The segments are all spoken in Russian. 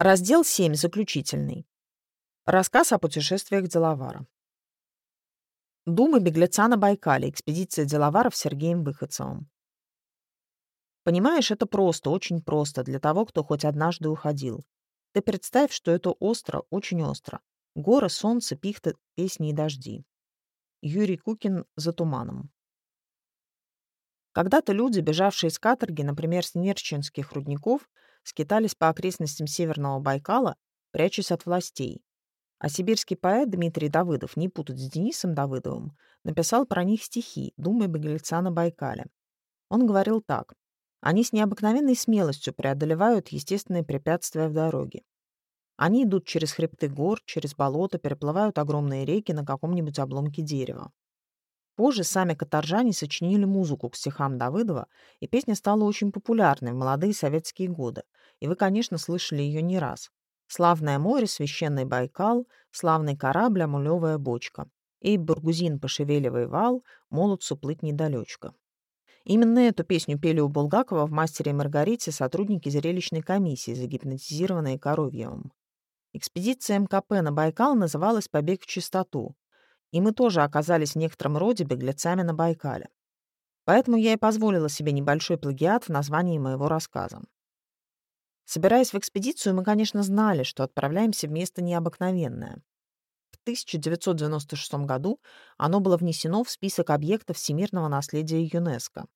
Раздел 7. Заключительный. Рассказ о путешествиях Делавара. Думы беглеца на Байкале. Экспедиция Делаваров с Сергеем Выходцевым. Понимаешь, это просто, очень просто для того, кто хоть однажды уходил. Ты представь, что это остро, очень остро. Горы, солнце, пихта, песни и дожди. Юрий Кукин «За туманом». Когда-то люди, бежавшие из каторги, например, с Нерчинских рудников, скитались по окрестностям Северного Байкала, прячась от властей. А сибирский поэт Дмитрий Давыдов, не путать с Денисом Давыдовым, написал про них стихи «Думы беглеца на Байкале». Он говорил так. «Они с необыкновенной смелостью преодолевают естественные препятствия в дороге. Они идут через хребты гор, через болота, переплывают огромные реки на каком-нибудь обломке дерева. Позже сами каторжане сочинили музыку к стихам Давыдова, и песня стала очень популярной в молодые советские годы, и вы, конечно, слышали ее не раз. «Славное море, священный Байкал, славный корабль, амулевая бочка. Эй, бургузин, пошевеливай вал, молодцу плыть недалечко». Именно эту песню пели у Булгакова в «Мастере и Маргарите» сотрудники зрелищной комиссии, загипнотизированные Коровьевым. Экспедиция МКП на Байкал называлась «Побег в чистоту», и мы тоже оказались в некотором роде беглецами на Байкале. Поэтому я и позволила себе небольшой плагиат в названии моего рассказа. Собираясь в экспедицию, мы, конечно, знали, что отправляемся в место необыкновенное. В 1996 году оно было внесено в список объектов всемирного наследия ЮНЕСКо.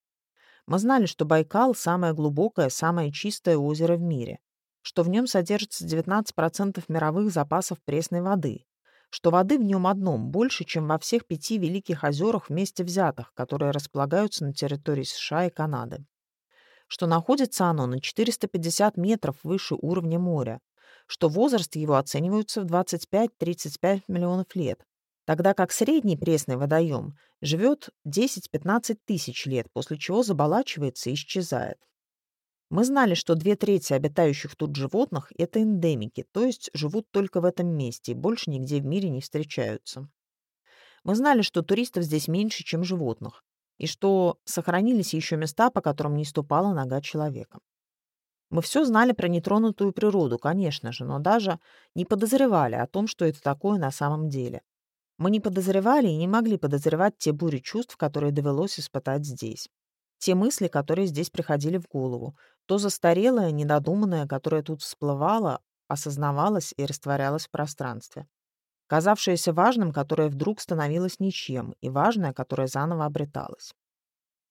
Мы знали, что Байкал – самое глубокое, самое чистое озеро в мире, что в нем содержится 19% мировых запасов пресной воды, что воды в нем одном больше, чем во всех пяти великих озерах вместе взятых, которые располагаются на территории США и Канады. Что находится оно на 450 метров выше уровня моря, что возраст его оценивается в 25-35 миллионов лет, тогда как средний пресный водоем живет 10-15 тысяч лет, после чего заболачивается и исчезает. Мы знали, что две трети обитающих тут животных — это эндемики, то есть живут только в этом месте и больше нигде в мире не встречаются. Мы знали, что туристов здесь меньше, чем животных, и что сохранились еще места, по которым не ступала нога человека. Мы все знали про нетронутую природу, конечно же, но даже не подозревали о том, что это такое на самом деле. Мы не подозревали и не могли подозревать те бури чувств, которые довелось испытать здесь. Те мысли, которые здесь приходили в голову, то застарелое, недодуманное, которое тут всплывало, осознавалось и растворялось в пространстве. Казавшееся важным, которое вдруг становилось ничем, и важное, которое заново обреталось.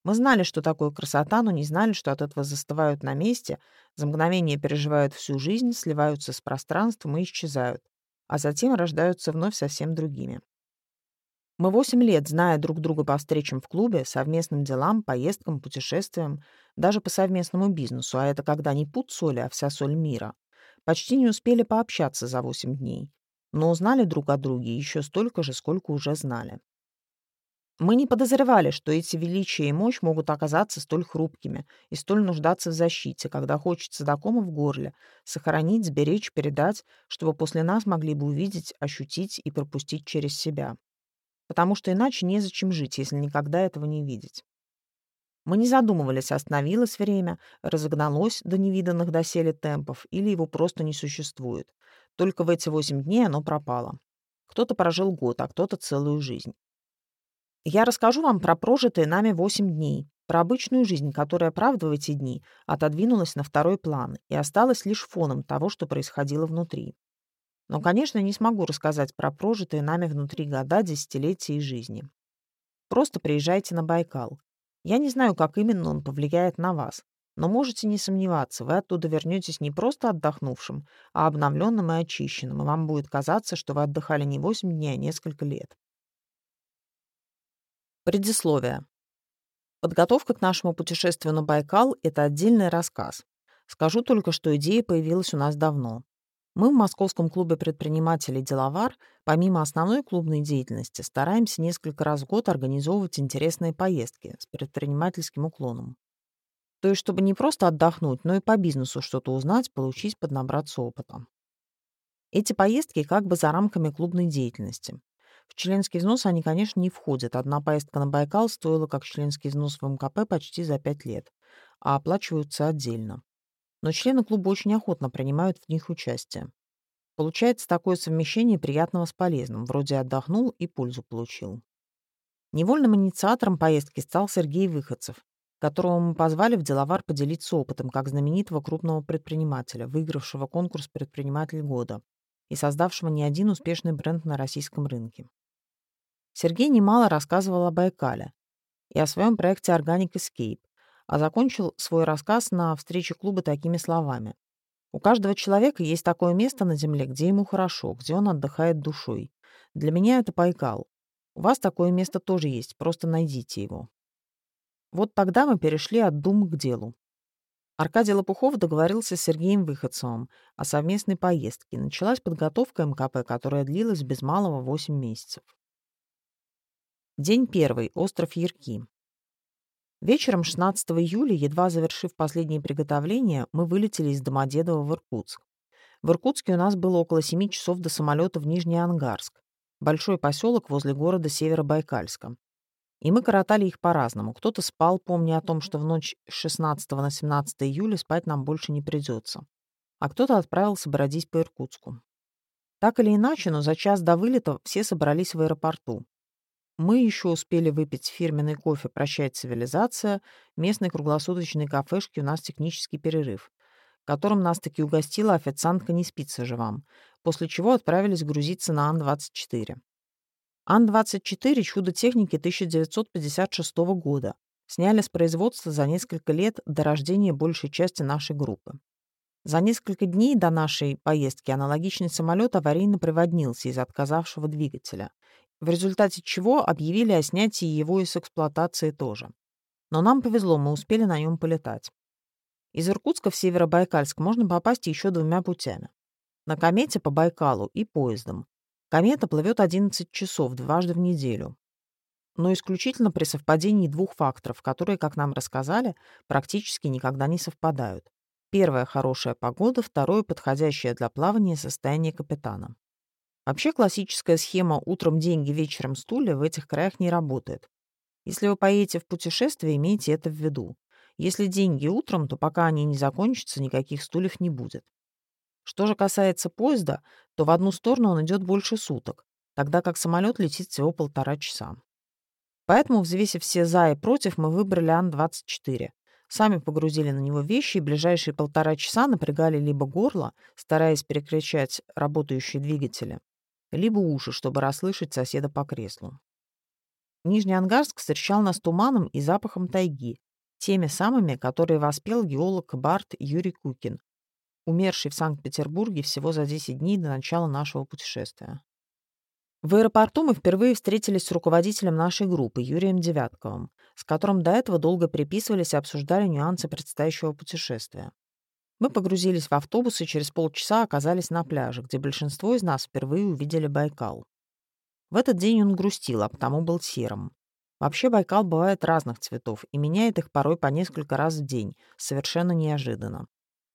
Мы знали, что такое красота, но не знали, что от этого застывают на месте, за мгновение переживают всю жизнь, сливаются с пространством и исчезают, а затем рождаются вновь совсем другими. Мы восемь лет, зная друг друга по встречам в клубе, совместным делам, поездкам, путешествиям, даже по совместному бизнесу, а это когда не пуд соли, а вся соль мира, почти не успели пообщаться за восемь дней, но узнали друг о друге еще столько же, сколько уже знали. Мы не подозревали, что эти величие и мощь могут оказаться столь хрупкими и столь нуждаться в защите, когда хочется до кома в горле, сохранить, сберечь, передать, чтобы после нас могли бы увидеть, ощутить и пропустить через себя потому что иначе незачем жить, если никогда этого не видеть. Мы не задумывались, остановилось время, разогналось до невиданных доселе темпов или его просто не существует. Только в эти восемь дней оно пропало. Кто-то прожил год, а кто-то целую жизнь. Я расскажу вам про прожитые нами восемь дней, про обычную жизнь, которая, правда, в эти дни отодвинулась на второй план и осталась лишь фоном того, что происходило внутри. Но, конечно, не смогу рассказать про прожитые нами внутри года, десятилетия и жизни. Просто приезжайте на Байкал. Я не знаю, как именно он повлияет на вас, но можете не сомневаться, вы оттуда вернетесь не просто отдохнувшим, а обновленным и очищенным, и вам будет казаться, что вы отдыхали не 8 дней, а несколько лет. Предисловие. Подготовка к нашему путешествию на Байкал — это отдельный рассказ. Скажу только, что идея появилась у нас давно. Мы в Московском клубе предпринимателей «Деловар» помимо основной клубной деятельности стараемся несколько раз в год организовывать интересные поездки с предпринимательским уклоном. То есть, чтобы не просто отдохнуть, но и по бизнесу что-то узнать, получить, поднабраться опыта. Эти поездки как бы за рамками клубной деятельности. В членский взнос они, конечно, не входят. Одна поездка на Байкал стоила как членский взнос в МКП почти за 5 лет, а оплачиваются отдельно. Но члены клуба очень охотно принимают в них участие. Получается такое совмещение приятного с полезным, вроде отдохнул и пользу получил. Невольным инициатором поездки стал Сергей Выходцев, которого мы позвали в деловар поделиться опытом как знаменитого крупного предпринимателя, выигравшего конкурс «Предприниматель года» и создавшего не один успешный бренд на российском рынке. Сергей немало рассказывал о Байкале и о своем проекте Organic Escape, а закончил свой рассказ на встрече клуба такими словами. «У каждого человека есть такое место на Земле, где ему хорошо, где он отдыхает душой. Для меня это Байкал. У вас такое место тоже есть, просто найдите его». Вот тогда мы перешли от дум к делу. Аркадий Лопухов договорился с Сергеем Выходцевым о совместной поездке. Началась подготовка МКП, которая длилась без малого 8 месяцев. День первый. Остров Ярки. Вечером 16 июля, едва завершив последние приготовления, мы вылетели из Домодедово в Иркутск. В Иркутске у нас было около 7 часов до самолета в Нижний Ангарск, большой поселок возле города Северобайкальска. И мы коротали их по-разному. Кто-то спал, помня о том, что в ночь с 16 на 17 июля спать нам больше не придется. А кто-то отправился бродить по Иркутску. Так или иначе, но за час до вылета все собрались в аэропорту. Мы еще успели выпить фирменный кофе «Прощай, цивилизация», местной круглосуточной кафешки у нас технический перерыв, которым нас таки угостила официантка «Не спится же вам», после чего отправились грузиться на Ан-24. Ан-24 — чудо техники 1956 года. Сняли с производства за несколько лет до рождения большей части нашей группы. За несколько дней до нашей поездки аналогичный самолет аварийно приводнился из отказавшего двигателя, в результате чего объявили о снятии его из эксплуатации тоже. Но нам повезло, мы успели на нем полетать. Из Иркутска в Северобайкальск можно попасть еще двумя путями. На комете по Байкалу и поездом. Комета плывет 11 часов дважды в неделю. Но исключительно при совпадении двух факторов, которые, как нам рассказали, практически никогда не совпадают. Первое – хорошая погода, второе – подходящее для плавания состояние капитана. Вообще классическая схема «утром деньги, вечером стулья» в этих краях не работает. Если вы поедете в путешествие, имейте это в виду. Если деньги утром, то пока они не закончатся, никаких стульев не будет. Что же касается поезда, то в одну сторону он идет больше суток, тогда как самолет летит всего полтора часа. Поэтому, взвесив все «за» и «против», мы выбрали Ан-24. Сами погрузили на него вещи и ближайшие полтора часа напрягали либо горло, стараясь перекричать работающие двигатели, либо уши, чтобы расслышать соседа по креслу. Нижний Ангарск встречал нас туманом и запахом тайги, теми самыми, которые воспел геолог Барт Юрий Кукин, умерший в Санкт-Петербурге всего за 10 дней до начала нашего путешествия. В аэропорту мы впервые встретились с руководителем нашей группы, Юрием Девятковым, с которым до этого долго приписывались и обсуждали нюансы предстоящего путешествия. Мы погрузились в автобус и через полчаса оказались на пляже, где большинство из нас впервые увидели Байкал. В этот день он грустил, а потому был серым. Вообще Байкал бывает разных цветов и меняет их порой по несколько раз в день, совершенно неожиданно.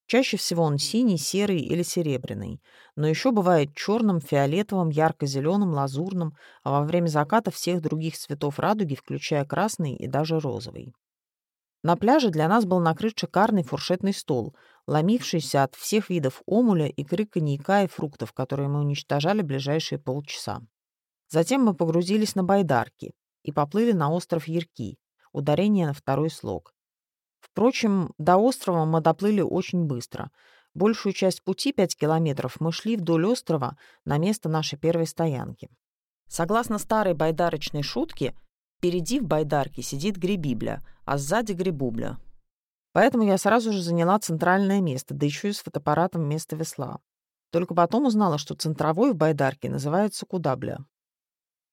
Чаще всего он синий, серый или серебряный, но еще бывает черным, фиолетовым, ярко-зеленым, лазурным, а во время заката всех других цветов радуги, включая красный и даже розовый. На пляже для нас был накрыт шикарный фуршетный стол, ломившийся от всех видов омуля, икры, коньяка и фруктов, которые мы уничтожали ближайшие полчаса. Затем мы погрузились на байдарки и поплыли на остров Ярки, ударение на второй слог. Впрочем, до острова мы доплыли очень быстро. Большую часть пути, 5 километров, мы шли вдоль острова на место нашей первой стоянки. Согласно старой байдарочной шутке, впереди в байдарке сидит гребибля, а сзади гребубля. Поэтому я сразу же заняла центральное место, да еще и с фотоаппаратом вместо весла. Только потом узнала, что центровой в байдарке называется кудабля.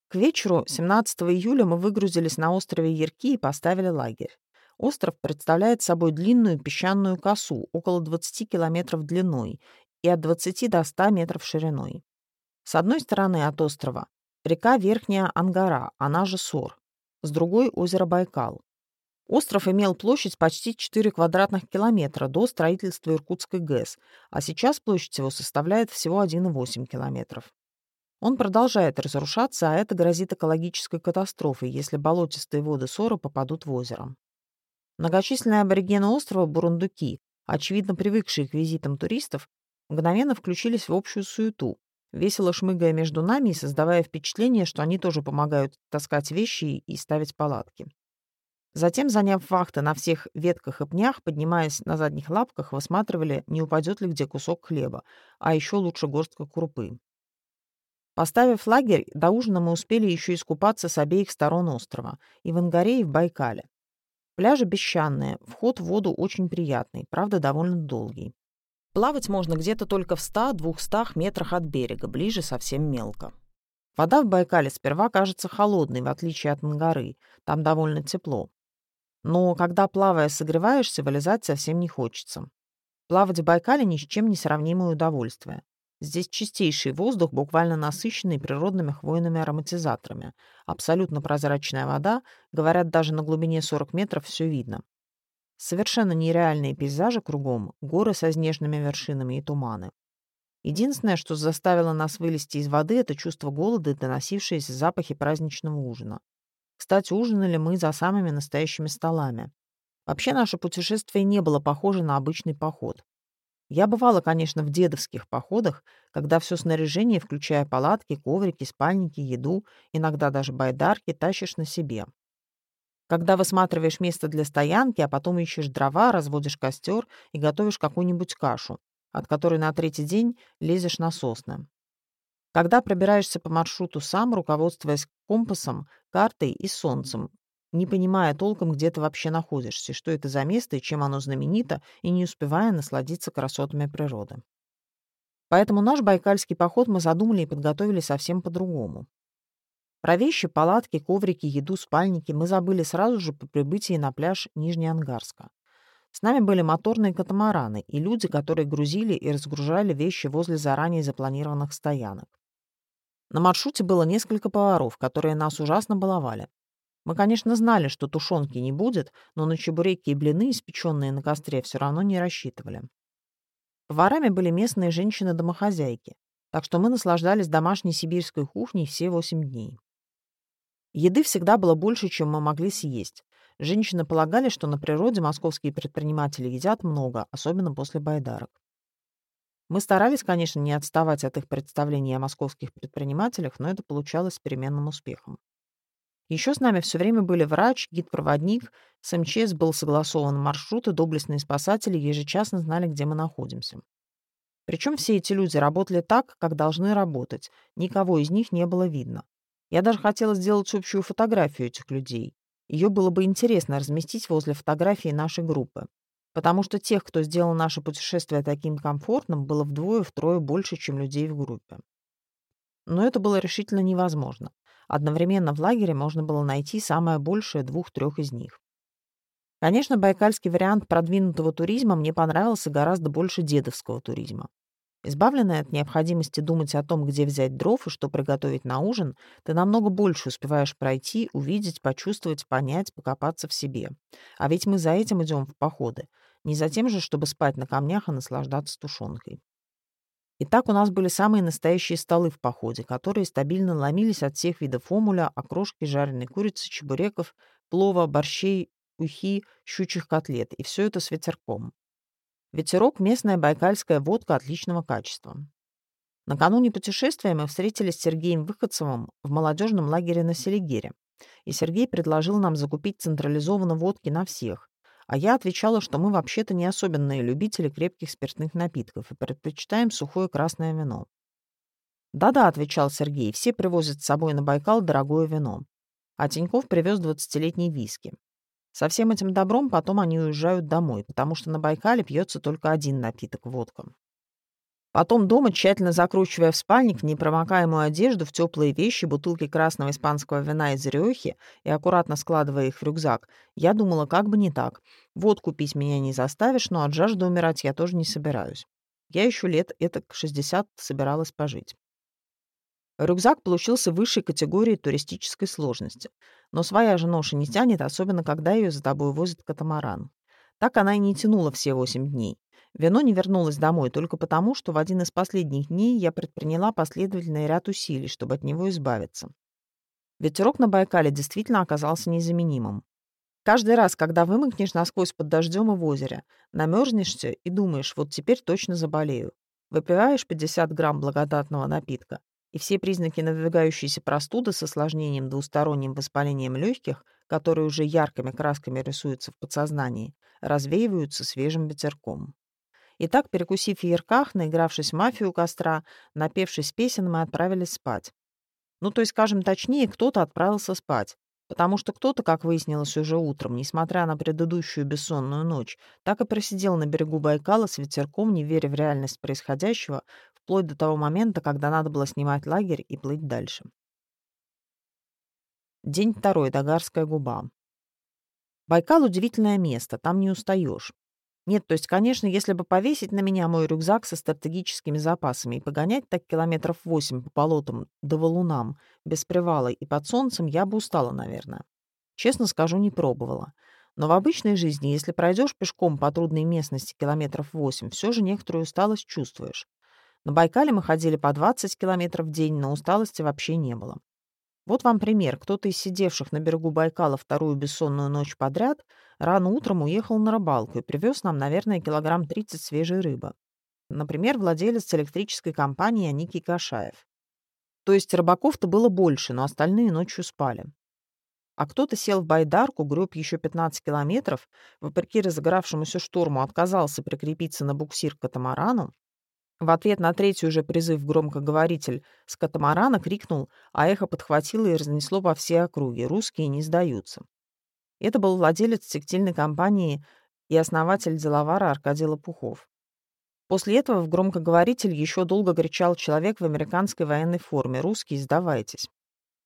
К вечеру 17 июля мы выгрузились на острове Ярки и поставили лагерь. Остров представляет собой длинную песчаную косу, около 20 километров длиной и от 20 до 100 метров шириной. С одной стороны от острова река Верхняя Ангара, она же Сор, с другой — озеро Байкал. Остров имел площадь почти 4 квадратных километра до строительства Иркутской ГЭС, а сейчас площадь его составляет всего 1,8 километров. Он продолжает разрушаться, а это грозит экологической катастрофой, если болотистые воды Сора попадут в озеро. Многочисленные аборигены острова Бурундуки очевидно привыкшие к визитам туристов, мгновенно включились в общую суету, весело шмыгая между нами и создавая впечатление, что они тоже помогают таскать вещи и ставить палатки. Затем, заняв вахты на всех ветках и пнях, поднимаясь на задних лапках, высматривали, не упадет ли где кусок хлеба, а еще лучше горстка крупы. Поставив лагерь, до ужина мы успели еще искупаться с обеих сторон острова, и в Ангаре, и в Байкале. Пляжи песчаные, вход в воду очень приятный, правда, довольно долгий. Плавать можно где-то только в 100-200 метрах от берега, ближе совсем мелко. Вода в Байкале сперва кажется холодной, в отличие от Ангары, там довольно тепло. Но когда, плавая, согреваешься, вылезать совсем не хочется. Плавать в Байкале ни с чем не сравнимое удовольствие. Здесь чистейший воздух, буквально насыщенный природными хвойными ароматизаторами. Абсолютно прозрачная вода, говорят, даже на глубине 40 метров все видно. Совершенно нереальные пейзажи кругом, горы со снежными вершинами и туманы. Единственное, что заставило нас вылезти из воды, это чувство голода и доносившиеся запахи праздничного ужина. Кстати, ужинали мы за самыми настоящими столами. Вообще наше путешествие не было похоже на обычный поход. Я бывала, конечно, в дедовских походах, когда все снаряжение, включая палатки, коврики, спальники, еду, иногда даже байдарки, тащишь на себе. Когда высматриваешь место для стоянки, а потом ищешь дрова, разводишь костер и готовишь какую-нибудь кашу, от которой на третий день лезешь на сосны. Когда пробираешься по маршруту сам, руководствуясь компасом, картой и солнцем, не понимая толком, где ты вообще находишься, что это за место и чем оно знаменито, и не успевая насладиться красотами природы. Поэтому наш байкальский поход мы задумали и подготовили совсем по-другому. Про вещи, палатки, коврики, еду, спальники мы забыли сразу же по прибытии на пляж Нижнеангарска. С нами были моторные катамараны и люди, которые грузили и разгружали вещи возле заранее запланированных стоянок. На маршруте было несколько поваров, которые нас ужасно баловали. Мы, конечно, знали, что тушенки не будет, но на чебуреки и блины, испеченные на костре, все равно не рассчитывали. Поварами были местные женщины-домохозяйки, так что мы наслаждались домашней сибирской кухней все восемь дней. Еды всегда было больше, чем мы могли съесть. Женщины полагали, что на природе московские предприниматели едят много, особенно после байдарок. Мы старались, конечно, не отставать от их представлений о московских предпринимателях, но это получалось с переменным успехом. Еще с нами все время были врач, гид-проводник, с МЧС был согласован маршрут, и доблестные спасатели ежечасно знали, где мы находимся. Причем все эти люди работали так, как должны работать, никого из них не было видно. Я даже хотела сделать общую фотографию этих людей. Ее было бы интересно разместить возле фотографии нашей группы потому что тех, кто сделал наше путешествие таким комфортным, было вдвое-втрое больше, чем людей в группе. Но это было решительно невозможно. Одновременно в лагере можно было найти самое большее двух-трех из них. Конечно, байкальский вариант продвинутого туризма мне понравился гораздо больше дедовского туризма. Избавленный от необходимости думать о том, где взять дров и что приготовить на ужин, ты намного больше успеваешь пройти, увидеть, почувствовать, понять, покопаться в себе. А ведь мы за этим идем в походы. Не за тем же, чтобы спать на камнях и наслаждаться тушенкой. Итак, у нас были самые настоящие столы в походе, которые стабильно ломились от всех видов омуля, окрошки, жареной курицы, чебуреков, плова, борщей, ухи, щучьих котлет. И все это с ветерком. Ветерок – местная байкальская водка отличного качества. Накануне путешествия мы встретились с Сергеем Выходцевым в молодежном лагере на Селигере. И Сергей предложил нам закупить централизованно водки на всех, а я отвечала, что мы вообще-то не особенные любители крепких спиртных напитков и предпочитаем сухое красное вино. «Да-да», — отвечал Сергей, — «все привозят с собой на Байкал дорогое вино». А Тиньков привез двадцатилетний виски. Со всем этим добром потом они уезжают домой, потому что на Байкале пьется только один напиток — водка. Потом дома, тщательно закручивая в спальник непромокаемую одежду, в теплые вещи, бутылки красного испанского вина из Рёхи и аккуратно складывая их в рюкзак, я думала, как бы не так. Вот купить меня не заставишь, но от жажды умирать я тоже не собираюсь. Я еще лет это к 60 собиралась пожить. Рюкзак получился высшей категории туристической сложности. Но своя же ноша не тянет, особенно когда ее за тобой возит катамаран. Так она и не тянула все восемь дней. Вино не вернулось домой только потому, что в один из последних дней я предприняла последовательный ряд усилий, чтобы от него избавиться. Ветерок на Байкале действительно оказался незаменимым. Каждый раз, когда вымокнешь насквозь под дождем и в озере, намерзнешься и думаешь, вот теперь точно заболею. Выпиваешь 50 грамм благодатного напитка, и все признаки надвигающейся простуды с осложнением двусторонним воспалением легких, которые уже яркими красками рисуются в подсознании, развеиваются свежим ветерком. Итак, перекусив в ярках, наигравшись мафию костра, напевшись песен, мы отправились спать. Ну, то есть, скажем точнее, кто-то отправился спать, потому что кто-то, как выяснилось уже утром, несмотря на предыдущую бессонную ночь, так и просидел на берегу Байкала с ветерком, не веря в реальность происходящего, вплоть до того момента, когда надо было снимать лагерь и плыть дальше. День второй. Дагарская губа. Байкал — удивительное место, там не устаешь. Нет, то есть, конечно, если бы повесить на меня мой рюкзак со стратегическими запасами и погонять так километров восемь по болотам до валунам, без привала и под солнцем, я бы устала, наверное. Честно скажу, не пробовала. Но в обычной жизни, если пройдешь пешком по трудной местности километров восемь, все же некоторую усталость чувствуешь. На Байкале мы ходили по 20 километров в день, но усталости вообще не было. Вот вам пример. Кто-то из сидевших на берегу Байкала вторую бессонную ночь подряд рано утром уехал на рыбалку и привез нам, наверное, килограмм 30 свежей рыбы. Например, владелец электрической компании Аникий Кашаев. То есть рыбаков-то было больше, но остальные ночью спали. А кто-то сел в байдарку, греб еще 15 километров, вопреки разыгравшемуся шторму отказался прикрепиться на буксир к катамарану, в ответ на третий уже призыв громкоговоритель с катамарана крикнул, а эхо подхватило и разнесло по всей округе. Русские не сдаются. Это был владелец текстильной компании и основатель деловара Аркадий Лопухов. После этого в громкоговоритель еще долго кричал человек в американской военной форме «Русские, сдавайтесь».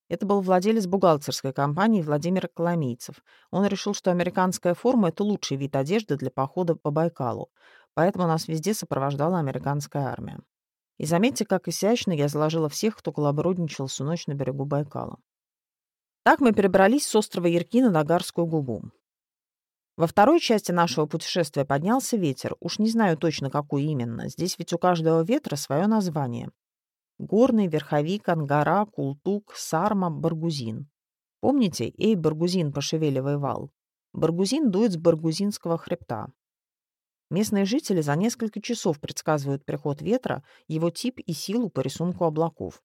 Это был владелец бухгалтерской компании Владимир Коломийцев. Он решил, что американская форма — это лучший вид одежды для похода по Байкалу. Поэтому нас везде сопровождала американская армия. И заметьте, как изящно я заложила всех, кто коллаборудничал всю ночь на берегу Байкала. Так мы перебрались с острова Ярки на Дагарскую губу. Во второй части нашего путешествия поднялся ветер. Уж не знаю точно, какой именно. Здесь ведь у каждого ветра свое название. Горный, верховик, ангара, култук, сарма, баргузин. Помните, эй, баргузин, пошевеливай вал. Баргузин дует с баргузинского хребта. Местные жители за несколько часов предсказывают приход ветра, его тип и силу по рисунку облаков.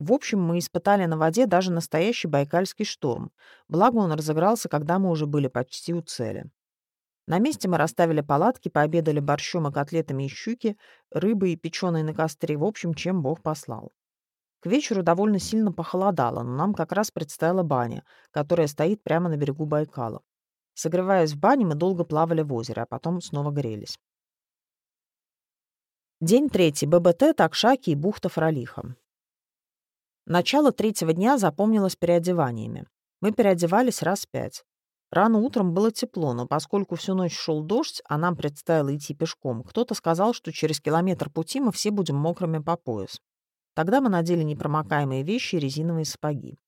В общем, мы испытали на воде даже настоящий байкальский шторм, благо он разыгрался, когда мы уже были почти у цели. На месте мы расставили палатки, пообедали борщом и котлетами из щуки, рыбой и печеной на костре, в общем, чем Бог послал. К вечеру довольно сильно похолодало, но нам как раз предстояла баня, которая стоит прямо на берегу Байкала. Согреваясь в бане, мы долго плавали в озере, а потом снова грелись. День третий. ББТ, Такшаки и бухта Фролиха. Начало третьего дня запомнилось переодеваниями. Мы переодевались раз пять. Рано утром было тепло, но поскольку всю ночь шел дождь, а нам предстояло идти пешком, кто-то сказал, что через километр пути мы все будем мокрыми по пояс. Тогда мы надели непромокаемые вещи и резиновые сапоги.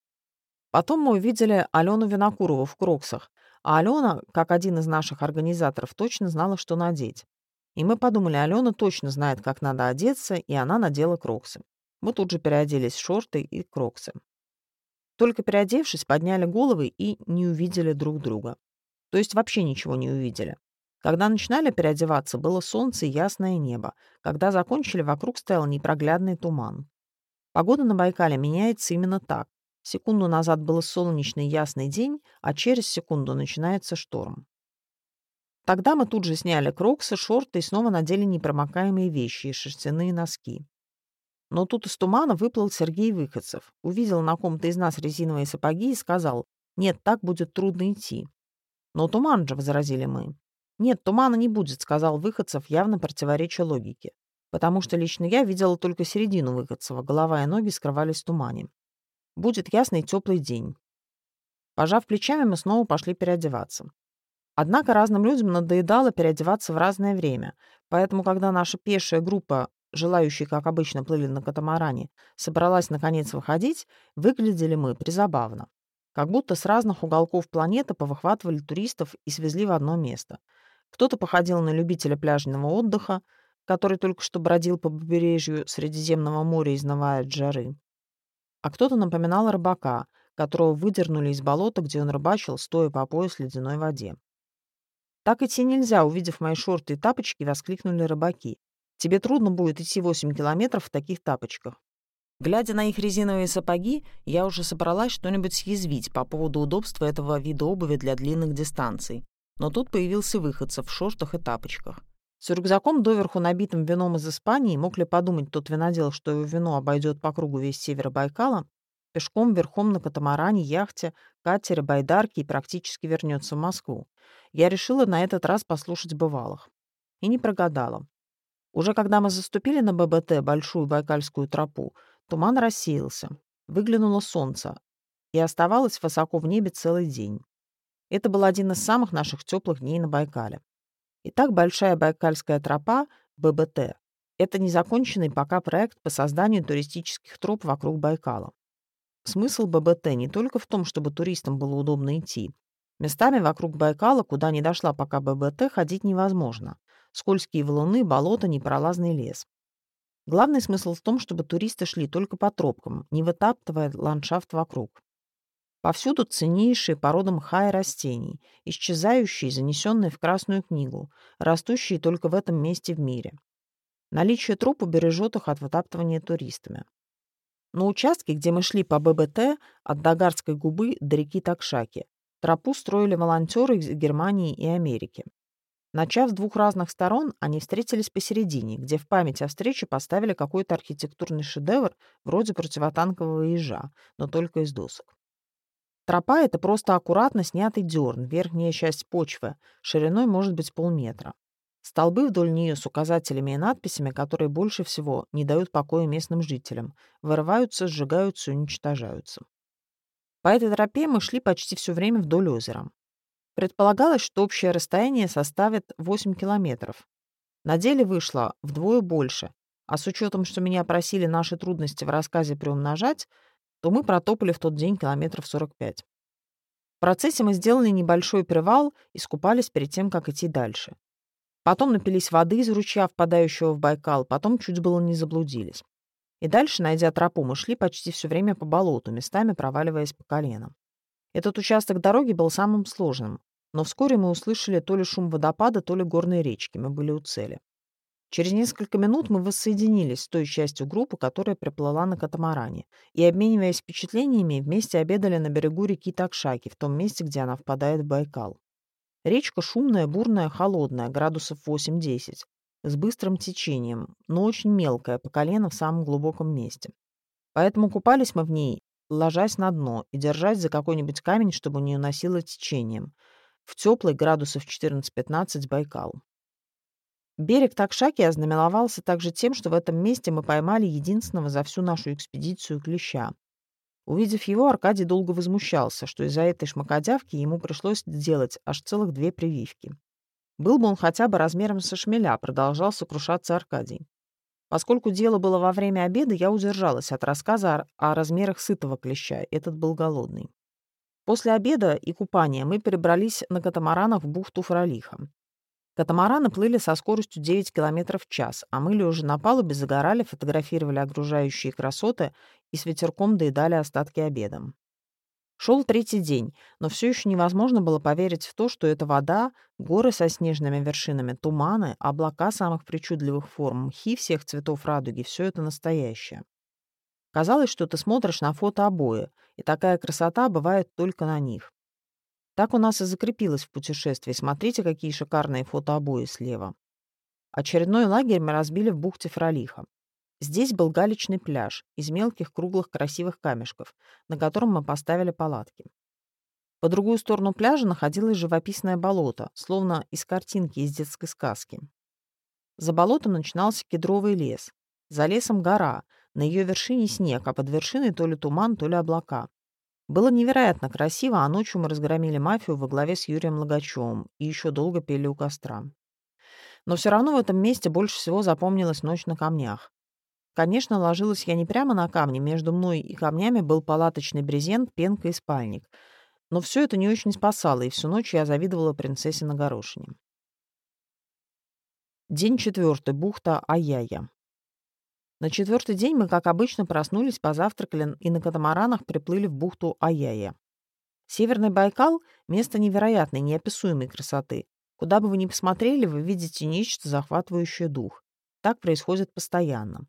Потом мы увидели Алену Винокурову в кроксах, а Алена, как один из наших организаторов, точно знала, что надеть. И мы подумали, Алена точно знает, как надо одеться, и она надела кроксы. Мы тут же переоделись в шорты и кроксы. Только переодевшись, подняли головы и не увидели друг друга. То есть вообще ничего не увидели. Когда начинали переодеваться, было солнце и ясное небо. Когда закончили, вокруг стоял непроглядный туман. Погода на Байкале меняется именно так. Секунду назад был солнечный ясный день, а через секунду начинается шторм. Тогда мы тут же сняли кроксы, шорты и снова надели непромокаемые вещи и шерстяные носки. Но тут из тумана выплыл Сергей Выходцев, увидел на ком-то из нас резиновые сапоги и сказал, «Нет, так будет трудно идти». «Но туман же», — возразили мы. «Нет, тумана не будет», — сказал Выходцев, явно противоречия логике. Потому что лично я видела только середину Выходцева, голова и ноги скрывались в тумане. Будет ясный теплый день. Пожав плечами, мы снова пошли переодеваться. Однако разным людям надоедало переодеваться в разное время, поэтому, когда наша пешая группа, желающие, как обычно, плыли на катамаране, собралась наконец выходить, выглядели мы призабавно. Как будто с разных уголков планеты повыхватывали туристов и свезли в одно место. Кто-то походил на любителя пляжного отдыха, который только что бродил по побережью Средиземного моря, изнывая от жары а кто-то напоминал рыбака, которого выдернули из болота, где он рыбачил, стоя по пояс в ледяной воде. «Так идти нельзя», — увидев мои шорты и тапочки, воскликнули рыбаки. «Тебе трудно будет идти 8 километров в таких тапочках». Глядя на их резиновые сапоги, я уже собралась что-нибудь съязвить по поводу удобства этого вида обуви для длинных дистанций. Но тут появился выходцев в шортах и тапочках. С рюкзаком, доверху набитым вином из Испании, мог ли подумать тот винодел, что его вино обойдет по кругу весь север Байкала, пешком, верхом на катамаране, яхте, катере, байдарке и практически вернется в Москву. Я решила на этот раз послушать бывалых. И не прогадала. Уже когда мы заступили на ББТ, Большую Байкальскую тропу, Туман рассеялся, выглянуло солнце, и оставалось высоко в небе целый день. Это был один из самых наших теплых дней на Байкале. Итак, Большая Байкальская тропа, ББТ, это незаконченный пока проект по созданию туристических троп вокруг Байкала. Смысл ББТ не только в том, чтобы туристам было удобно идти. Местами вокруг Байкала, куда не дошла пока ББТ, ходить невозможно. Скользкие валуны, болото, непролазный лес. Главный смысл в том, чтобы туристы шли только по тропкам, не вытаптывая ландшафт вокруг. Повсюду ценнейшие породы мха и растений, исчезающие, занесенные в Красную книгу, растущие только в этом месте в мире. Наличие троп убережет их от вытаптывания туристами. На участке, где мы шли по ББТ, от Дагарской губы до реки Такшаки, тропу строили волонтеры из Германии и Америки. Начав с двух разных сторон, они встретились посередине, где в память о встрече поставили какой-то архитектурный шедевр вроде противотанкового ежа, но только из досок. Тропа — это просто аккуратно снятый дерн, верхняя часть почвы, шириной может быть полметра. Столбы вдоль нее с указателями и надписями, которые больше всего не дают покоя местным жителям, вырываются, сжигаются и уничтожаются. По этой тропе мы шли почти все время вдоль озера. Предполагалось, что общее расстояние составит 8 километров. На деле вышло вдвое больше, а с учетом, что меня просили наши трудности в рассказе приумножать, то мы протопали в тот день километров 45. В процессе мы сделали небольшой привал и скупались перед тем, как идти дальше. Потом напились воды из ручья, впадающего в Байкал, потом чуть было не заблудились. И дальше, найдя тропу, мы шли почти все время по болоту, местами проваливаясь по коленам. Этот участок дороги был самым сложным, но вскоре мы услышали то ли шум водопада, то ли горной речки. Мы были у цели. Через несколько минут мы воссоединились с той частью группы, которая приплыла на катамаране, и, обмениваясь впечатлениями, вместе обедали на берегу реки Такшаки, в том месте, где она впадает в Байкал. Речка шумная, бурная, холодная, градусов 8-10, с быстрым течением, но очень мелкая, по колено в самом глубоком месте. Поэтому купались мы в ней ложась на дно и держась за какой-нибудь камень, чтобы не уносило течением. В теплый градусов 14-15 Байкал. Берег Такшаки ознаменовался также тем, что в этом месте мы поймали единственного за всю нашу экспедицию клеща. Увидев его, Аркадий долго возмущался, что из-за этой шмакодявки ему пришлось сделать аж целых две прививки. Был бы он хотя бы размером со шмеля, продолжал сокрушаться Аркадий. Поскольку дело было во время обеда, я удержалась от рассказа о, размерах сытого клеща. Этот был голодный. После обеда и купания мы перебрались на катамаранах в бухту Фролиха. Катамараны плыли со скоростью 9 км в час, а мы лежа на палубе загорали, фотографировали окружающие красоты и с ветерком доедали остатки обеда. Шел третий день, но все еще невозможно было поверить в то, что это вода, горы со снежными вершинами, туманы, облака самых причудливых форм, мхи всех цветов радуги — все это настоящее. Казалось, что ты смотришь на фотообои, и такая красота бывает только на них. Так у нас и закрепилось в путешествии. Смотрите, какие шикарные фотообои слева. Очередной лагерь мы разбили в бухте Фролиха. Здесь был галечный пляж из мелких круглых красивых камешков, на котором мы поставили палатки. По другую сторону пляжа находилось живописное болото, словно из картинки из детской сказки. За болотом начинался кедровый лес. За лесом гора, на ее вершине снег, а под вершиной то ли туман, то ли облака. Было невероятно красиво, а ночью мы разгромили мафию во главе с Юрием Логачевым и еще долго пели у костра. Но все равно в этом месте больше всего запомнилась ночь на камнях. Конечно, ложилась я не прямо на камни, между мной и камнями был палаточный брезент, пенка и спальник. Но все это не очень спасало, и всю ночь я завидовала принцессе на горошине. День четвертый. Бухта Аяя. На четвертый день мы, как обычно, проснулись, позавтракали и на катамаранах приплыли в бухту Аяя. Северный Байкал — место невероятной, неописуемой красоты. Куда бы вы ни посмотрели, вы видите нечто, захватывающее дух. Так происходит постоянно.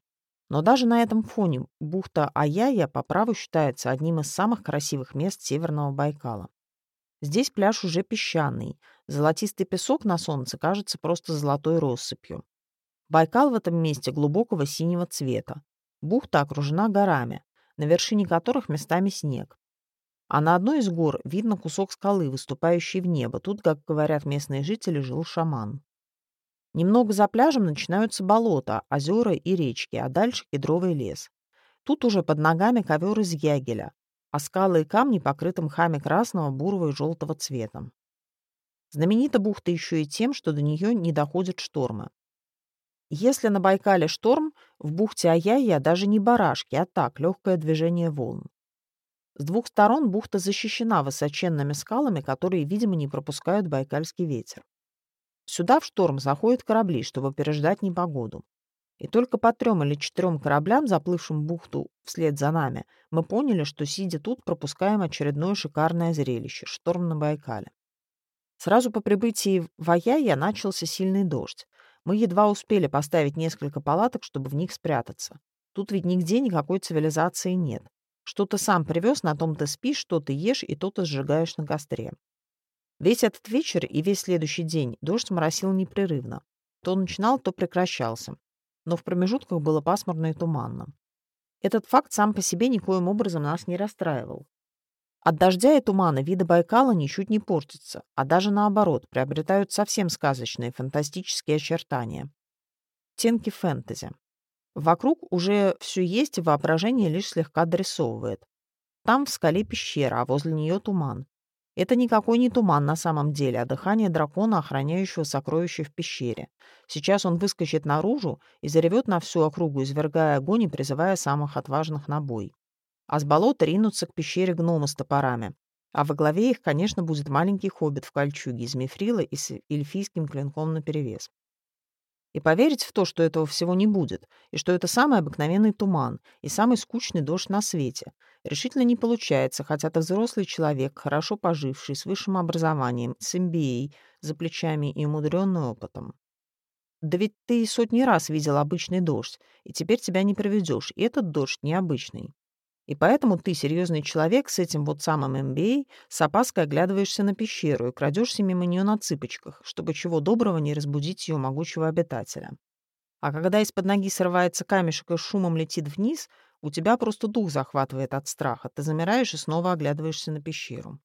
Но даже на этом фоне бухта Аяя по праву считается одним из самых красивых мест Северного Байкала. Здесь пляж уже песчаный. Золотистый песок на солнце кажется просто золотой россыпью. Байкал в этом месте глубокого синего цвета. Бухта окружена горами, на вершине которых местами снег. А на одной из гор видно кусок скалы, выступающий в небо. Тут, как говорят местные жители, жил шаман. Немного за пляжем начинаются болота, озера и речки, а дальше кедровый лес. Тут уже под ногами ковер из ягеля, а скалы и камни покрыты мхами красного, бурого и желтого цветом. Знаменита бухта еще и тем, что до нее не доходят штормы. Если на Байкале шторм, в бухте Аяя даже не барашки, а так, легкое движение волн. С двух сторон бухта защищена высоченными скалами, которые, видимо, не пропускают байкальский ветер. Сюда в шторм заходят корабли, чтобы переждать непогоду. И только по трем или четырем кораблям, заплывшим в бухту вслед за нами, мы поняли, что, сидя тут, пропускаем очередное шикарное зрелище — шторм на Байкале. Сразу по прибытии в Аяя начался сильный дождь. Мы едва успели поставить несколько палаток, чтобы в них спрятаться. Тут ведь нигде никакой цивилизации нет. Что ты сам привез, на том ты спишь, что ты ешь, и то ты сжигаешь на костре. Весь этот вечер и весь следующий день дождь моросил непрерывно. То начинал, то прекращался. Но в промежутках было пасмурно и туманно. Этот факт сам по себе никоим образом нас не расстраивал. От дождя и тумана виды Байкала ничуть не портятся, а даже наоборот, приобретают совсем сказочные, фантастические очертания. Тенки фэнтези. Вокруг уже все есть, и воображение лишь слегка дорисовывает. Там в скале пещера, а возле нее туман. Это никакой не туман на самом деле, а дыхание дракона, охраняющего сокровища в пещере. Сейчас он выскочит наружу и заревет на всю округу, извергая огонь и призывая самых отважных на бой а с болота ринутся к пещере гномы с топорами. А во главе их, конечно, будет маленький хоббит в кольчуге из мифрила и с эльфийским клинком наперевес. И поверить в то, что этого всего не будет, и что это самый обыкновенный туман и самый скучный дождь на свете, решительно не получается, хотя ты взрослый человек, хорошо поживший, с высшим образованием, с MBA за плечами и умудренный опытом. Да ведь ты сотни раз видел обычный дождь, и теперь тебя не проведешь, и этот дождь необычный. И поэтому ты, серьезный человек, с этим вот самым MBA, с опаской оглядываешься на пещеру и крадешься мимо нее на цыпочках, чтобы чего доброго не разбудить ее могучего обитателя. А когда из-под ноги срывается камешек и шумом летит вниз, у тебя просто дух захватывает от страха. Ты замираешь и снова оглядываешься на пещеру.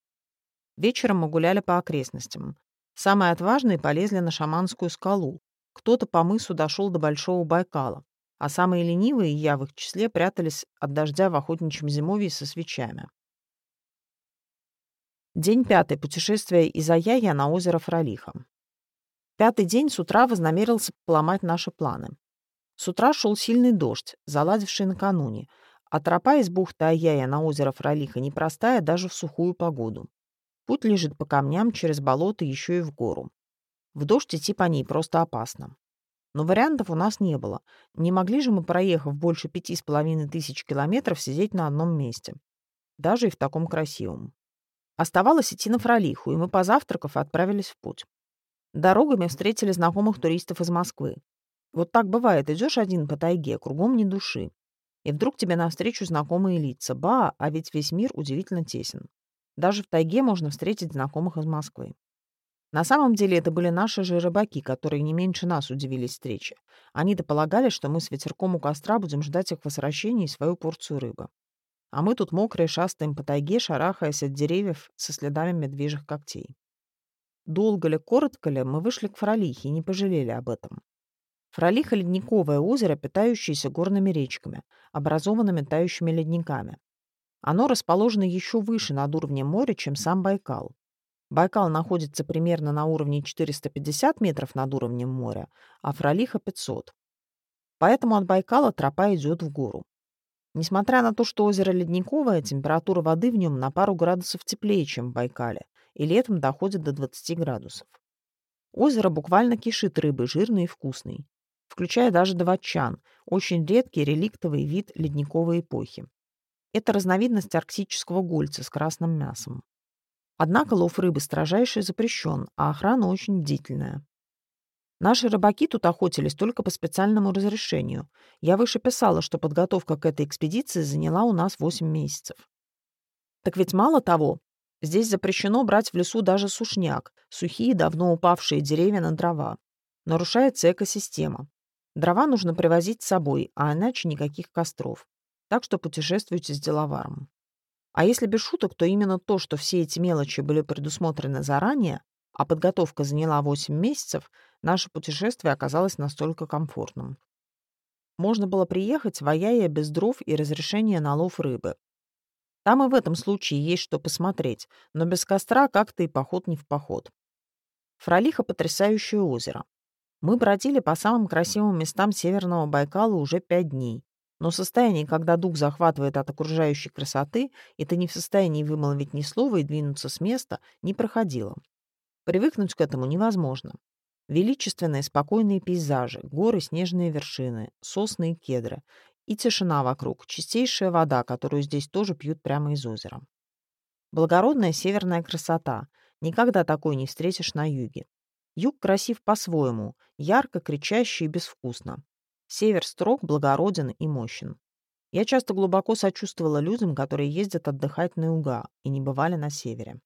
Вечером мы гуляли по окрестностям. Самые отважные полезли на шаманскую скалу. Кто-то по мысу дошел до Большого Байкала а самые ленивые, я в их числе, прятались от дождя в охотничьем зимовье со свечами. День пятый. Путешествие из Аяя на озеро Фролиха. Пятый день с утра вознамерился поломать наши планы. С утра шел сильный дождь, заладивший накануне, а тропа из бухты Аяя на озеро Фролиха непростая даже в сухую погоду. Путь лежит по камням через болото еще и в гору. В дождь идти по ней просто опасно. Но вариантов у нас не было. Не могли же мы, проехав больше пяти с половиной тысяч километров, сидеть на одном месте. Даже и в таком красивом. Оставалось идти на Фролиху, и мы, позавтракав, отправились в путь. Дорогой мы встретили знакомых туристов из Москвы. Вот так бывает, идешь один по тайге, кругом ни души. И вдруг тебе навстречу знакомые лица. Ба, а ведь весь мир удивительно тесен. Даже в тайге можно встретить знакомых из Москвы. На самом деле это были наши же рыбаки, которые не меньше нас удивились встрече. Они-то полагали, что мы с ветерком у костра будем ждать их возвращения и свою порцию рыбы. А мы тут мокрые шастаем по тайге, шарахаясь от деревьев со следами медвежьих когтей. Долго ли, коротко ли, мы вышли к Фролихе и не пожалели об этом. Фролиха — ледниковое озеро, питающееся горными речками, образованными тающими ледниками. Оно расположено еще выше над уровнем моря, чем сам Байкал. Байкал находится примерно на уровне 450 метров над уровнем моря, а Фролиха — 500. Поэтому от Байкала тропа идет в гору. Несмотря на то, что озеро ледниковое, температура воды в нем на пару градусов теплее, чем в Байкале, и летом доходит до 20 градусов. Озеро буквально кишит рыбой, жирной и вкусной. включая даже даватчан, очень редкий реликтовый вид ледниковой эпохи. Это разновидность арктического гольца с красным мясом. Однако лов рыбы строжайше запрещен, а охрана очень бдительная. Наши рыбаки тут охотились только по специальному разрешению. Я выше писала, что подготовка к этой экспедиции заняла у нас 8 месяцев. Так ведь мало того, здесь запрещено брать в лесу даже сушняк, сухие, давно упавшие деревья на дрова. Нарушается экосистема. Дрова нужно привозить с собой, а иначе никаких костров. Так что путешествуйте с деловаром. А если без шуток, то именно то, что все эти мелочи были предусмотрены заранее, а подготовка заняла 8 месяцев, наше путешествие оказалось настолько комфортным. Можно было приехать, ваяя без дров и разрешения на лов рыбы. Там и в этом случае есть что посмотреть, но без костра как-то и поход не в поход. Фролиха — потрясающее озеро. Мы бродили по самым красивым местам Северного Байкала уже пять дней, но состояние, когда дух захватывает от окружающей красоты, и ты не в состоянии вымолвить ни слова и двинуться с места, не проходило. Привыкнуть к этому невозможно. Величественные спокойные пейзажи, горы, снежные вершины, сосны и кедры. И тишина вокруг, чистейшая вода, которую здесь тоже пьют прямо из озера. Благородная северная красота. Никогда такой не встретишь на юге. Юг красив по-своему, ярко, кричаще и безвкусно. Север строг, благороден и мощен. Я часто глубоко сочувствовала людям, которые ездят отдыхать на юга и не бывали на севере.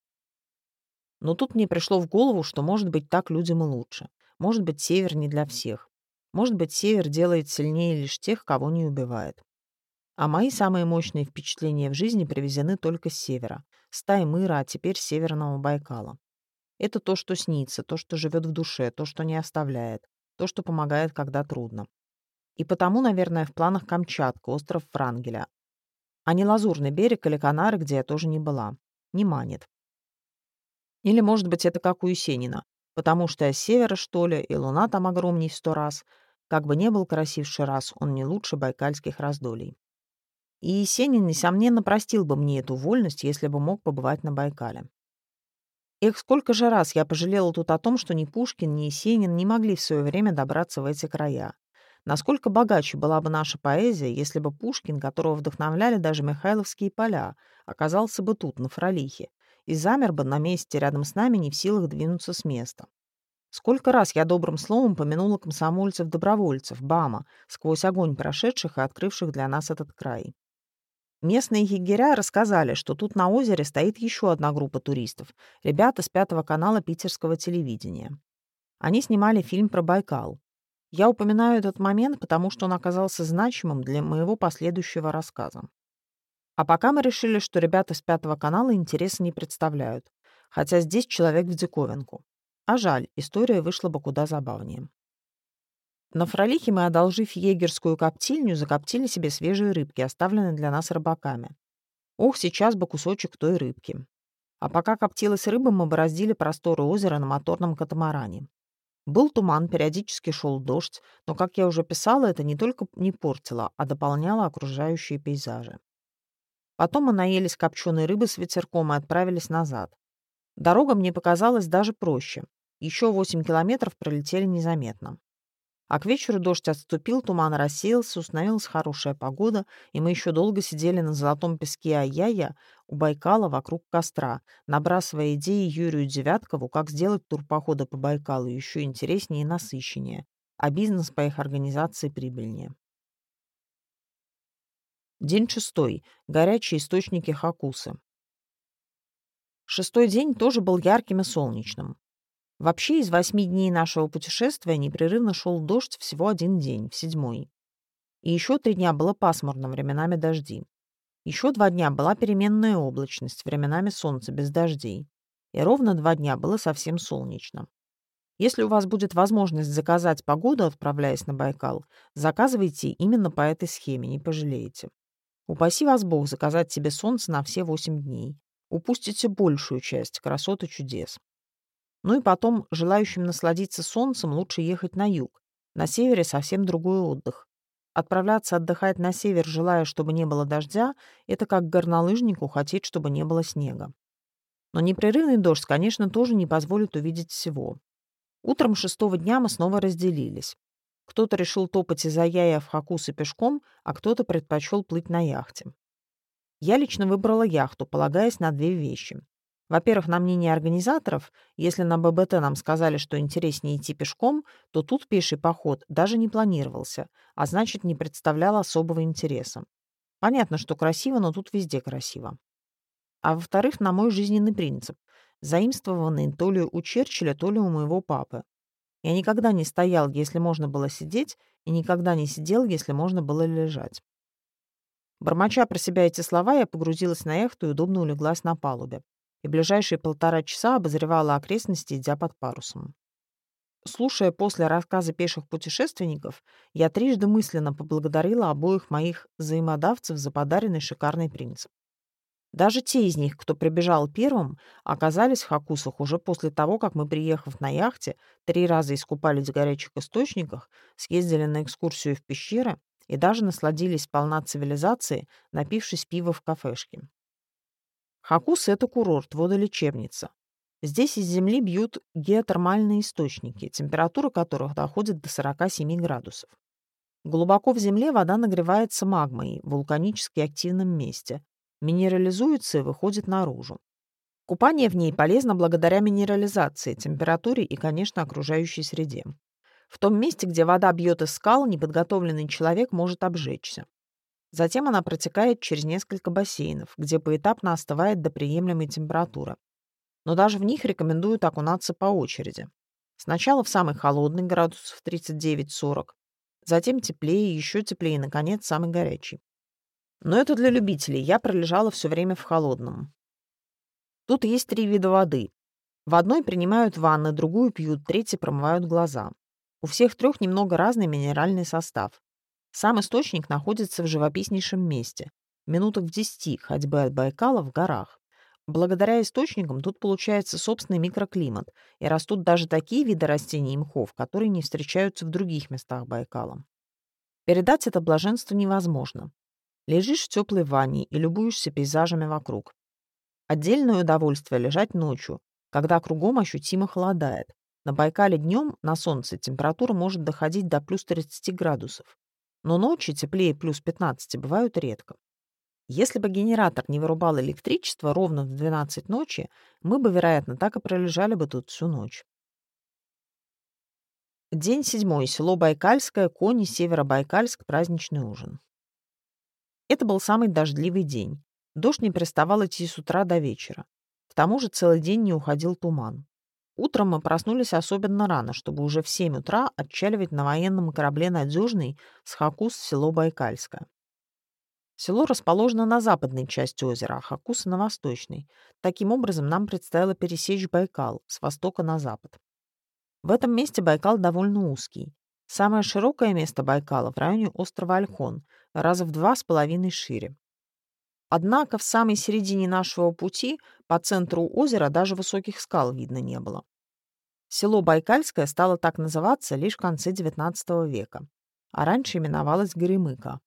Но тут мне пришло в голову, что, может быть, так людям и лучше. Может быть, север не для всех. Может быть, север делает сильнее лишь тех, кого не убивает. А мои самые мощные впечатления в жизни привезены только с севера. С Таймыра, а теперь с Северного Байкала. Это то, что снится, то, что живет в душе, то, что не оставляет, то, что помогает, когда трудно. И потому, наверное, в планах Камчатка, остров Франгеля, а не Лазурный берег или Канары, где я тоже не была. Не манит. Или, может быть, это как у Есенина. Потому что я с севера, что ли, и луна там огромней в сто раз. Как бы не был красивший раз, он не лучше байкальских раздолей. И Есенин, несомненно, простил бы мне эту вольность, если бы мог побывать на Байкале. Эх, сколько же раз я пожалела тут о том, что ни Пушкин, ни Есенин не могли в свое время добраться в эти края. Насколько богаче была бы наша поэзия, если бы Пушкин, которого вдохновляли даже Михайловские поля, оказался бы тут, на Фролихе, и замер бы на месте рядом с нами, не в силах двинуться с места. Сколько раз я добрым словом помянула комсомольцев-добровольцев, БАМа, сквозь огонь прошедших и открывших для нас этот край. Местные егеря рассказали, что тут на озере стоит еще одна группа туристов, ребята с пятого канала питерского телевидения. Они снимали фильм про Байкал. Я упоминаю этот момент, потому что он оказался значимым для моего последующего рассказа. А пока мы решили, что ребята с Пятого канала интереса не представляют. Хотя здесь человек в диковинку. А жаль, история вышла бы куда забавнее. На Фролихе мы, одолжив егерскую коптильню, закоптили себе свежие рыбки, оставленные для нас рыбаками. Ох, сейчас бы кусочек той рыбки. А пока коптилась рыба, мы бороздили просторы озера на моторном катамаране. Был туман, периодически шел дождь, но, как я уже писала, это не только не портило, а дополняло окружающие пейзажи. Потом мы наелись копченой рыбы с ветерком и отправились назад. Дорога мне показалась даже проще. Еще восемь километров пролетели незаметно. А к вечеру дождь отступил, туман рассеялся, установилась хорошая погода, и мы еще долго сидели на золотом песке Аяя у Байкала вокруг костра, набрасывая идеи Юрию Девяткову, как сделать тур похода по Байкалу еще интереснее и насыщеннее, а бизнес по их организации прибыльнее. День шестой. Горячие источники Хакусы. Шестой день тоже был ярким и солнечным. Вообще, из восьми дней нашего путешествия непрерывно шел дождь всего один день, в седьмой. И еще три дня было пасмурно, временами дожди. Еще два дня была переменная облачность, временами солнце без дождей. И ровно два дня было совсем солнечно. Если у вас будет возможность заказать погоду, отправляясь на Байкал, заказывайте именно по этой схеме, не пожалеете. Упаси вас Бог заказать себе солнце на все восемь дней. Упустите большую часть красот и чудес. Ну и потом, желающим насладиться солнцем, лучше ехать на юг. На севере совсем другой отдых. Отправляться отдыхать на север, желая, чтобы не было дождя, это как горнолыжнику хотеть, чтобы не было снега. Но непрерывный дождь, конечно, тоже не позволит увидеть всего. Утром шестого дня мы снова разделились. Кто-то решил топать из Аяя в Хакусы пешком, а кто-то предпочел плыть на яхте. Я лично выбрала яхту, полагаясь на две вещи. Во-первых, на мнение организаторов, если на ББТ нам сказали, что интереснее идти пешком, то тут пеший поход даже не планировался, а значит, не представлял особого интереса. Понятно, что красиво, но тут везде красиво. А во-вторых, на мой жизненный принцип, заимствованный то ли у Черчилля, то ли у моего папы. Я никогда не стоял, если можно было сидеть, и никогда не сидел, если можно было лежать. Бормоча про себя эти слова, я погрузилась на яхту и удобно улеглась на палубе и ближайшие полтора часа обозревала окрестности, идя под парусом. Слушая после рассказа пеших путешественников, я трижды мысленно поблагодарила обоих моих взаимодавцев за подаренный шикарный принцип. Даже те из них, кто прибежал первым, оказались в Хакусах уже после того, как мы, приехав на яхте, три раза искупались в горячих источниках, съездили на экскурсию в пещеры и даже насладились сполна цивилизации, напившись пива в кафешке. Хакус — это курорт, водолечебница. Здесь из земли бьют геотермальные источники, температура которых доходит до 47 градусов. Глубоко в земле вода нагревается магмой в вулканически активном месте, минерализуется и выходит наружу. Купание в ней полезно благодаря минерализации, температуре и, конечно, окружающей среде. В том месте, где вода бьет из скал, неподготовленный человек может обжечься. Затем она протекает через несколько бассейнов, где поэтапно остывает до приемлемой температуры. Но даже в них рекомендуют окунаться по очереди. Сначала в самый холодный, градусов 39-40, затем теплее, еще теплее и, наконец, самый горячий. Но это для любителей. Я пролежала все время в холодном. Тут есть три вида воды. В одной принимают ванны, другую пьют, третьей промывают глаза. У всех трех немного разный минеральный состав. Сам источник находится в живописнейшем месте, минутах в десяти ходьбы от Байкала в горах. Благодаря источникам тут получается собственный микроклимат, и растут даже такие виды растений и мхов, которые не встречаются в других местах Байкала. Передать это блаженство невозможно. Лежишь в теплой ванне и любуешься пейзажами вокруг. Отдельное удовольствие лежать ночью, когда кругом ощутимо холодает. На Байкале днем на солнце температура может доходить до плюс 30 градусов но ночи теплее плюс 15 бывают редко. Если бы генератор не вырубал электричество ровно в 12 ночи, мы бы, вероятно, так и пролежали бы тут всю ночь. День седьмой. Село Байкальское, кони, Северобайкальск, праздничный ужин. Это был самый дождливый день. Дождь не переставал идти с утра до вечера. К тому же целый день не уходил туман. Утром мы проснулись особенно рано, чтобы уже в 7 утра отчаливать на военном корабле «Надежный» с Хакус в село Байкальское. Село расположено на западной части озера, а Хакус — на восточной. Таким образом, нам предстояло пересечь Байкал с востока на запад. В этом месте Байкал довольно узкий. Самое широкое место Байкала в районе острова Альхон, раза в два с половиной шире. Однако в самой середине нашего пути по центру озера даже высоких скал видно не было. Село Байкальское стало так называться лишь в конце XIX века, а раньше именовалось Горемыка.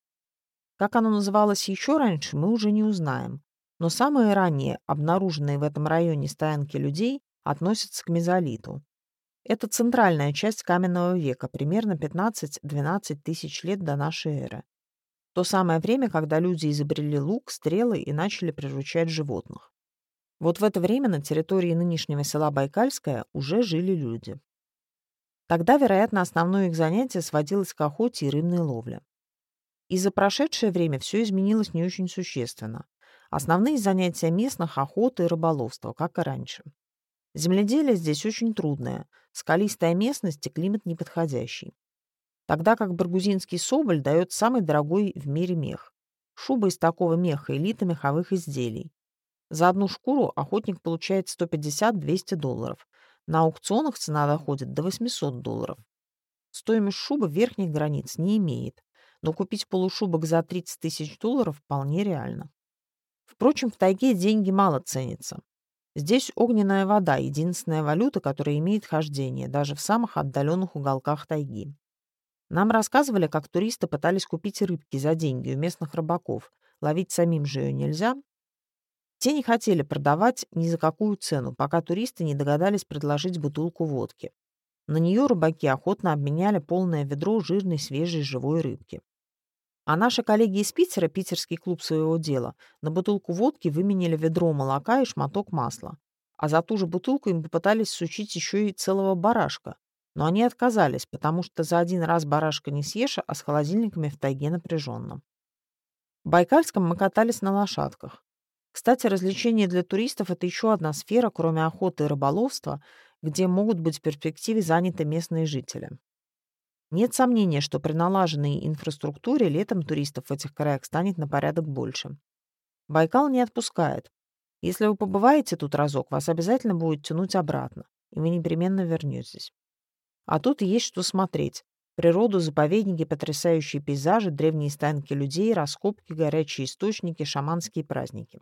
Как оно называлось еще раньше, мы уже не узнаем, но самые ранние обнаруженные в этом районе стоянки людей относятся к мезолиту. Это центральная часть каменного века, примерно 15-12 тысяч лет до нашей эры. То самое время, когда люди изобрели лук, стрелы и начали приручать животных. Вот в это время на территории нынешнего села Байкальское уже жили люди. Тогда, вероятно, основное их занятие сводилось к охоте и рыбной ловле. И за прошедшее время все изменилось не очень существенно. Основные занятия местных – охота и рыболовство, как и раньше. Земледелие здесь очень трудное, скалистая местность и климат неподходящий тогда как баргузинский соболь дает самый дорогой в мире мех. Шуба из такого меха – элита меховых изделий. За одну шкуру охотник получает 150-200 долларов. На аукционах цена доходит до 800 долларов. Стоимость шубы верхних границ не имеет, но купить полушубок за 30 тысяч долларов вполне реально. Впрочем, в тайге деньги мало ценятся. Здесь огненная вода – единственная валюта, которая имеет хождение даже в самых отдаленных уголках тайги. Нам рассказывали, как туристы пытались купить рыбки за деньги у местных рыбаков. Ловить самим же ее нельзя. Те не хотели продавать ни за какую цену, пока туристы не догадались предложить бутылку водки. На нее рыбаки охотно обменяли полное ведро жирной, свежей, живой рыбки. А наши коллеги из Питера, питерский клуб своего дела, на бутылку водки выменили ведро молока и шматок масла. А за ту же бутылку им попытались сучить еще и целого барашка. Но они отказались, потому что за один раз барашка не съешь, а с холодильниками в тайге напряженно. В Байкальском мы катались на лошадках. Кстати, развлечения для туристов – это еще одна сфера, кроме охоты и рыболовства, где могут быть в перспективе заняты местные жители. Нет сомнения, что при налаженной инфраструктуре летом туристов в этих краях станет на порядок больше. Байкал не отпускает. Если вы побываете тут разок, вас обязательно будет тянуть обратно, и вы непременно вернетесь. А тут есть что смотреть. Природу, заповедники, потрясающие пейзажи, древние станки людей, раскопки, горячие источники, шаманские праздники.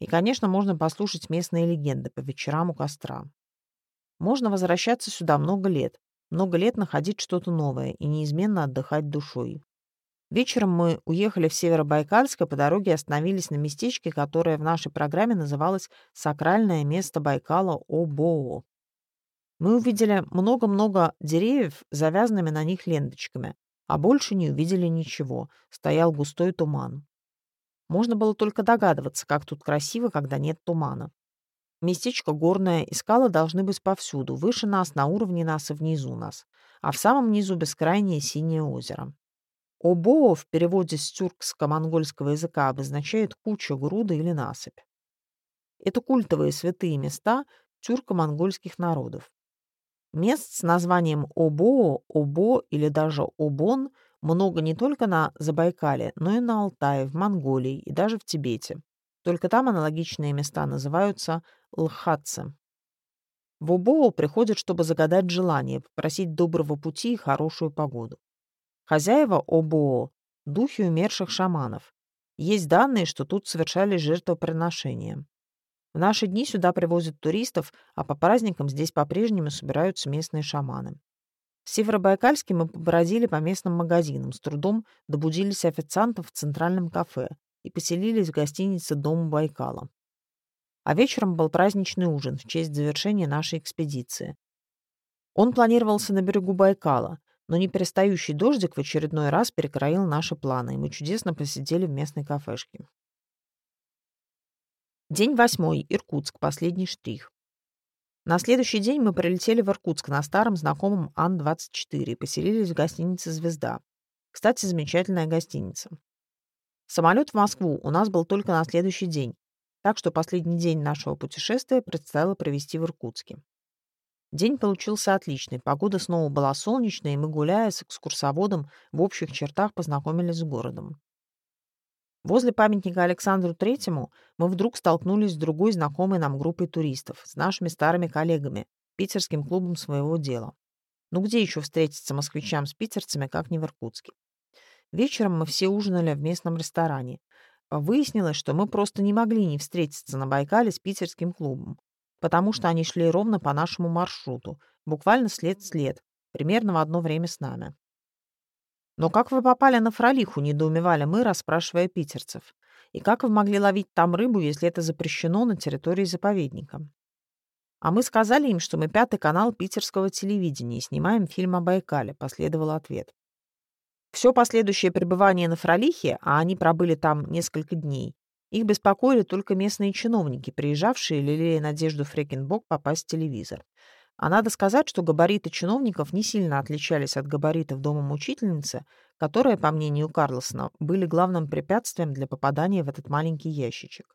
И, конечно, можно послушать местные легенды по вечерам у костра. Можно возвращаться сюда много лет, много лет находить что-то новое и неизменно отдыхать душой. Вечером мы уехали в Северобайкальск, и по дороге остановились на местечке, которое в нашей программе называлось «Сакральное место Байкала Обоо». Мы увидели много-много деревьев завязанными на них ленточками, а больше не увидели ничего. Стоял густой туман. Можно было только догадываться, как тут красиво, когда нет тумана. Местечко горное, и скалы должны быть повсюду, выше нас, на уровне нас и внизу нас. А в самом низу бескрайнее синее озеро. Обоо в переводе с тюркско-монгольского языка обозначает куча, груда или насыпь. Это культовые святые места тюрко-монгольских народов. Мест с названием Обоо, Обо или даже Обон много не только на Забайкале, но и на Алтае, в Монголии и даже в Тибете. Только там аналогичные места называются лхатцы. В Убоу приходят, чтобы загадать желание, попросить доброго пути и хорошую погоду. Хозяева Обоо – духи умерших шаманов. Есть данные, что тут совершали жертвоприношения. В наши дни сюда привозят туристов, а по праздникам здесь по-прежнему собираются местные шаманы. В Северобайкальске мы побродили по местным магазинам, с трудом добудились официантов в центральном кафе и поселились в гостинице «Дом Байкала». А вечером был праздничный ужин в честь завершения нашей экспедиции. Он планировался на берегу Байкала, но неперестающий дождик в очередной раз перекроил наши планы, и мы чудесно посидели в местной кафешке. День восьмой. Иркутск. Последний штрих. На следующий день мы прилетели в Иркутск на старом знакомом Ан-24 и поселились в гостинице «Звезда». Кстати, замечательная гостиница. Самолет в Москву у нас был только на следующий день, так что последний день нашего путешествия предстояло провести в Иркутске. День получился отличный, погода снова была солнечная, и мы, гуляя с экскурсоводом, в общих чертах познакомились с городом. Возле памятника Александру Третьему мы вдруг столкнулись с другой знакомой нам группой туристов, с нашими старыми коллегами, питерским клубом своего дела. Ну где еще встретиться москвичам с питерцами, как не в Иркутске? Вечером мы все ужинали в местном ресторане. Выяснилось, что мы просто не могли не встретиться на Байкале с питерским клубом, потому что они шли ровно по нашему маршруту, буквально след в след, примерно в одно время с нами. «Но как вы попали на Фролиху?» — недоумевали мы, расспрашивая питерцев. «И как вы могли ловить там рыбу, если это запрещено на территории заповедника?» А мы сказали им, что мы пятый канал питерского телевидения и снимаем фильм о Байкале, последовал ответ. Все последующее пребывание на Фролихе, а они пробыли там несколько дней, их беспокоили только местные чиновники, приезжавшие, лелея надежду Фрекенбок попасть в телевизор. А надо сказать, что габариты чиновников не сильно отличались от габаритов дома мучительницы, которые, по мнению Карлсона, были главным препятствием для попадания в этот маленький ящичек.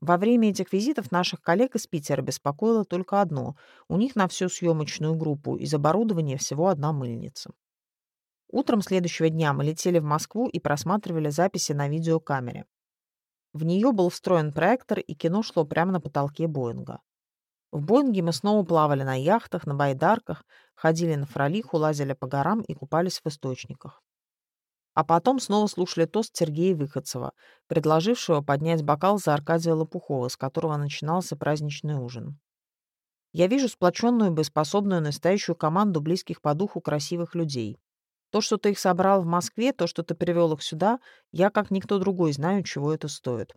Во время этих визитов наших коллег из Питера беспокоило только одно – у них на всю съемочную группу из оборудования всего одна мыльница. Утром следующего дня мы летели в Москву и просматривали записи на видеокамере. В нее был встроен проектор, и кино шло прямо на потолке Боинга. В Боинге мы снова плавали на яхтах, на байдарках, ходили на фролиху, лазили по горам и купались в источниках. А потом снова слушали тост Сергея Выходцева, предложившего поднять бокал за Аркадия Лопухова, с которого начинался праздничный ужин. Я вижу сплоченную, боеспособную, настоящую команду близких по духу красивых людей. То, что ты их собрал в Москве, то, что ты привел их сюда, я, как никто другой, знаю, чего это стоит.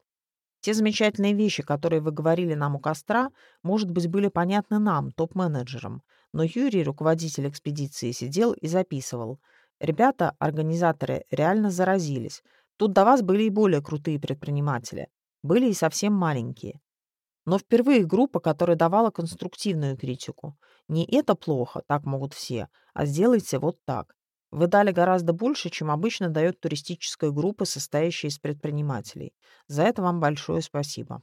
Те замечательные вещи, которые вы говорили нам у костра, может быть, были понятны нам, топ-менеджерам, Но Юрий, руководитель экспедиции, сидел и записывал. Ребята, организаторы, реально заразились. Тут до вас были и более крутые предприниматели. Были и совсем маленькие. Но впервые группа, которая давала конструктивную критику. Не это плохо, так могут все, а сделайте вот так. Вы дали гораздо больше, чем обычно дает туристическая группа, состоящая из предпринимателей. За это вам большое спасибо.